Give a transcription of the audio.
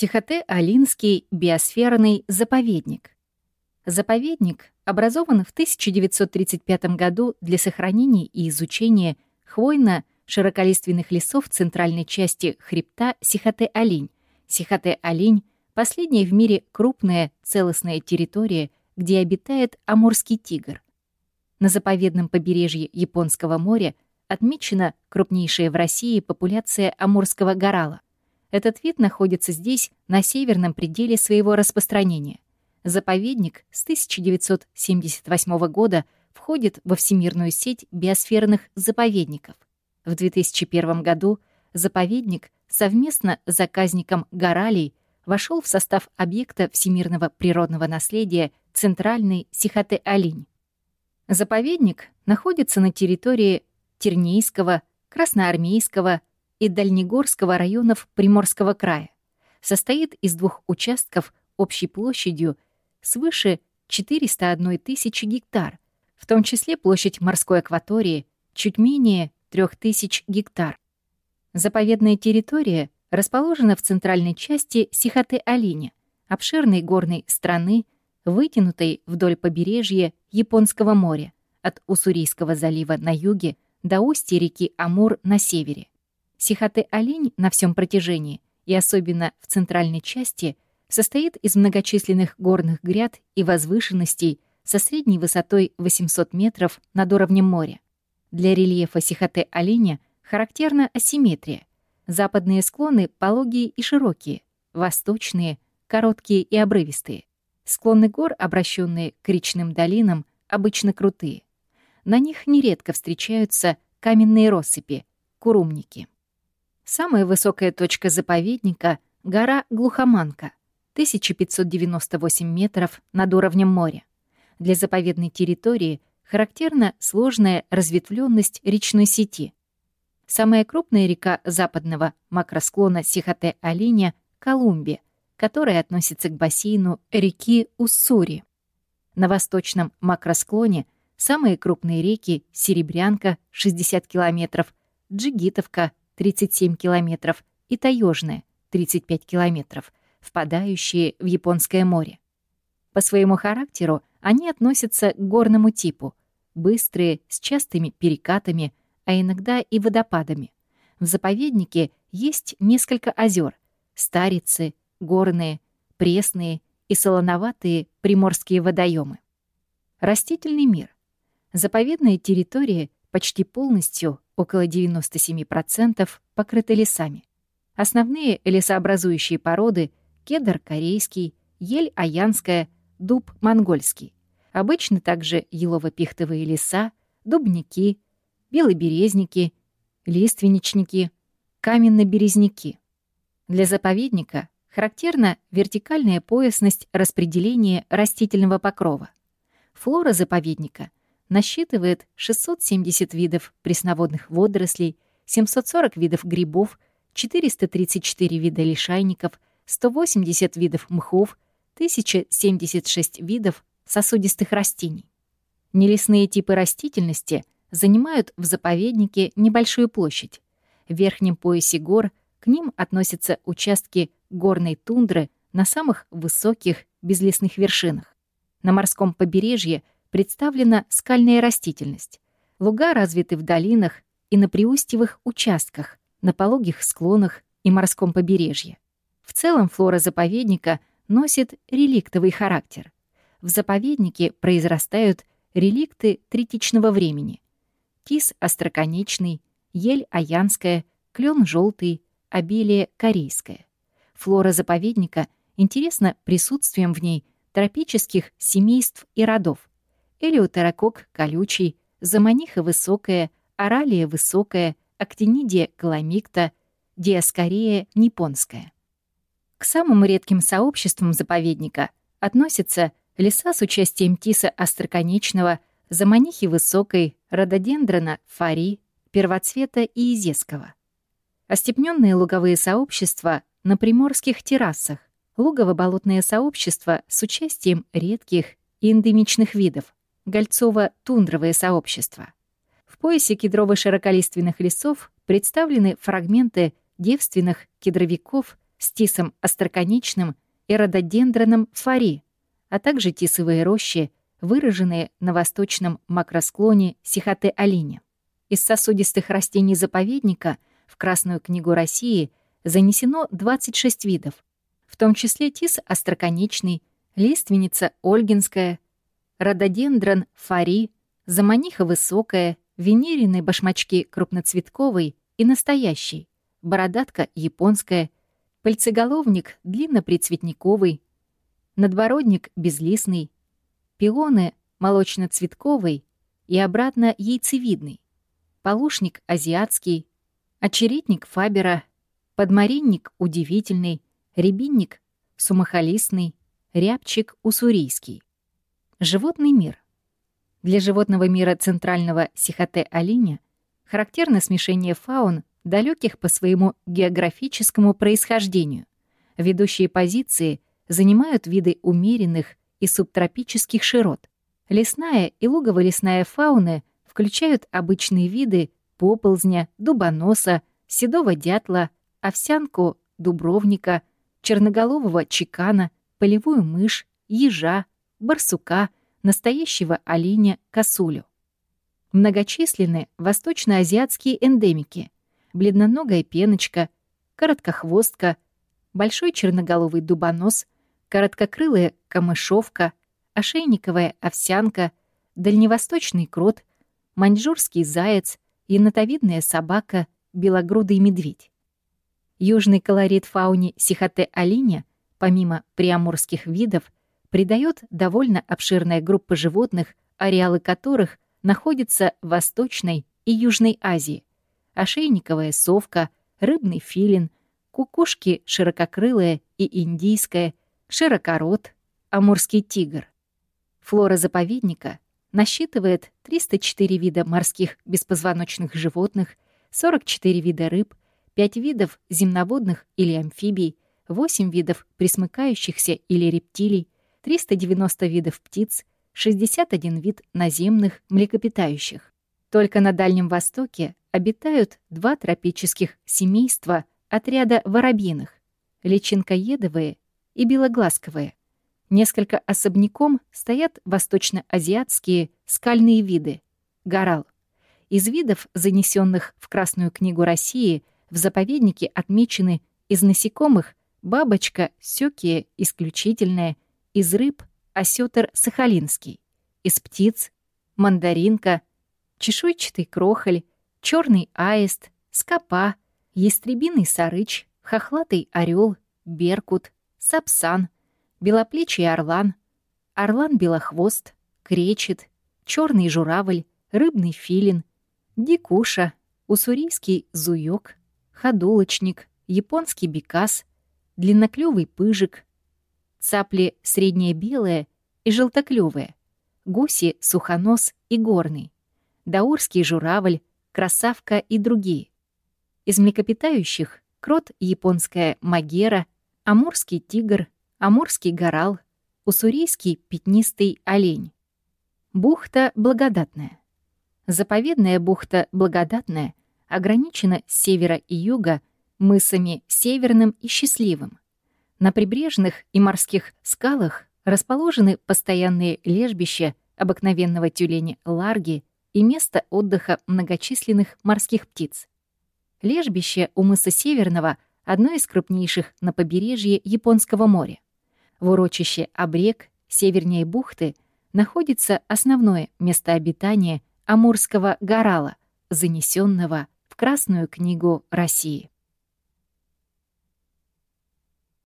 Сихоте-Алинский биосферный заповедник. Заповедник образован в 1935 году для сохранения и изучения хвойно-широколиственных лесов центральной части хребта Сихоте-Алинь. Сихоте-Алинь — последняя в мире крупная целостная территория, где обитает амурский тигр. На заповедном побережье Японского моря отмечена крупнейшая в России популяция амурского горала — этот вид находится здесь на северном пределе своего распространения. Заповедник с 1978 года входит во всемирную сеть биосферных заповедников. В 2001 году заповедник совместно с заказником Горалей вошел в состав объекта всемирного природного наследия Центральный Сихоте-Алинь. Заповедник находится на территории Тернейского, Красноармейского, и Дальнегорского районов Приморского края. Состоит из двух участков общей площадью свыше 401 тысячи гектар, в том числе площадь морской акватории чуть менее 3000 гектар. Заповедная территория расположена в центральной части Сихоте-Алине, обширной горной страны, вытянутой вдоль побережья Японского моря, от Уссурийского залива на юге до устья реки Амур на севере. Сихоты-олень на всем протяжении, и особенно в центральной части, состоит из многочисленных горных гряд и возвышенностей со средней высотой 800 метров над уровнем моря. Для рельефа Сихоте-оленя характерна асимметрия. Западные склоны пологие и широкие, восточные — короткие и обрывистые. Склоны гор, обращенные к речным долинам, обычно крутые. На них нередко встречаются каменные россыпи, курумники. Самая высокая точка заповедника — гора Глухоманка, 1598 метров над уровнем моря. Для заповедной территории характерна сложная разветвленность речной сети. Самая крупная река западного макросклона Сихоте-Алиня — Колумбия, которая относится к бассейну реки Уссури. На восточном макросклоне самые крупные реки — Серебрянка — 60 километров, Джигитовка 37 километров, и Таежное, 35 километров, впадающие в Японское море. По своему характеру они относятся к горному типу, быстрые, с частыми перекатами, а иногда и водопадами. В заповеднике есть несколько озер: старицы, горные, пресные и солоноватые приморские водоемы. Растительный мир. Заповедная территория почти полностью около 97% покрыты лесами. Основные лесообразующие породы — кедр корейский, ель аянская, дуб монгольский. Обычно также елово-пихтовые леса, дубники, белоберезники, лиственничники, каменно-березняки. Для заповедника характерна вертикальная поясность распределения растительного покрова. Флора заповедника — насчитывает 670 видов пресноводных водорослей, 740 видов грибов, 434 вида лишайников, 180 видов мхов, 1076 видов сосудистых растений. Нелесные типы растительности занимают в заповеднике небольшую площадь. В верхнем поясе гор к ним относятся участки горной тундры на самых высоких безлесных вершинах. На морском побережье представлена скальная растительность. Луга развиты в долинах и на приустьевых участках, на пологих склонах и морском побережье. В целом флора заповедника носит реликтовый характер. В заповеднике произрастают реликты третичного времени. Тис остроконечный, ель аянская, клен желтый, обилие корейское. Флора заповедника интересна присутствием в ней тропических семейств и родов, элеутерокок колючий, заманиха высокая, оралия высокая, актинидия каламикта, диаскория японская. К самым редким сообществам заповедника относятся леса с участием тиса остроконечного, заманихи высокой, рододендрона фари, первоцвета и изеского. Остепненные луговые сообщества на приморских террасах, лугово-болотное сообщество с участием редких и эндемичных видов, Гольцово-тундровое сообщество. В поясе кедрово-широколиственных лесов представлены фрагменты девственных кедровиков с тисом остроконечным и рододендроном фари, а также тисовые рощи, выраженные на восточном макросклоне Сихоте-Алине. Из сосудистых растений заповедника в Красную книгу России занесено 26 видов, в том числе тис остроконечный, лиственница ольгинская, рододендрон фари, заманиха высокая, венерины башмачки крупноцветковый и настоящий, бородатка японская, пыльцеголовник длинноприцветниковый, надбородник безлистный, пионы молочно-цветковый и обратно яйцевидный, полушник азиатский, очеретник фабера, подмаринник удивительный, рябинник сумахолистный, рябчик уссурийский. Животный мир. Для животного мира центрального Сихоте-Алиня характерно смешение фаун, далеких по своему географическому происхождению. Ведущие позиции занимают виды умеренных и субтропических широт. Лесная и лугово-лесная фауны включают обычные виды поползня, дубоноса, седого дятла, овсянку, дубровника, черноголового чекана, полевую мышь, ежа, барсука, настоящего оленя, косулю. Многочисленны восточноазиатские эндемики, бледноногая пеночка, короткохвостка, большой черноголовый дубонос, короткокрылая камышовка, ошейниковая овсянка, дальневосточный крот, маньчжурский заяц, енотовидная собака, белогрудый медведь. Южный колорит фауне Сихоте-Алиня, помимо приамурских видов, придает довольно обширная группа животных, ареалы которых находятся в Восточной и Южной Азии. Ошейниковая совка, рыбный филин, кукушки ширококрылая и индийская, широкорот, амурский тигр. Флора заповедника насчитывает 304 вида морских беспозвоночных животных, 44 вида рыб, 5 видов земноводных или амфибий, 8 видов присмыкающихся или рептилий, 390 видов птиц, 61 вид наземных млекопитающих. Только на Дальнем Востоке обитают два тропических семейства отряда воробьиных — личинкоедовые и белоглазковые. Несколько особняком стоят восточноазиатские скальные виды — горал. Из видов, занесенных в Красную книгу России, в заповеднике отмечены из насекомых бабочка сёкия исключительная, из рыб осётр сахалинский, из птиц мандаринка, чешуйчатый крохоль, черный аист, скопа, ястребиный сарыч, хохлатый орел, беркут, сапсан, белоплечий орлан, орлан-белохвост, кречет, черный журавль, рыбный филин, дикуша, уссурийский зуёк, ходулочник, японский бекас, длинноклювый пыжик, цапли среднее белое и желтоклювые, гуси сухонос и горный, даурский журавль, красавка и другие. Из млекопитающих — крот японская магера, амурский тигр, амурский горал, уссурийский пятнистый олень. Бухта Благодатная. Заповедная бухта Благодатная ограничена с севера и юга мысами Северным и Счастливым. На прибрежных и морских скалах расположены постоянные лежбища обыкновенного тюленя ларги и место отдыха многочисленных морских птиц. Лежбище у мыса Северного — одно из крупнейших на побережье Японского моря. В урочище Обрек, севернее бухты, находится основное место обитания амурского горала, занесенного в Красную книгу России.